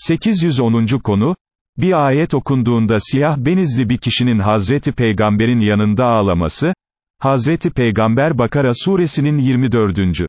810. konu, bir ayet okunduğunda siyah benizli bir kişinin Hazreti Peygamber'in yanında ağlaması, Hazreti Peygamber Bakara suresinin 24.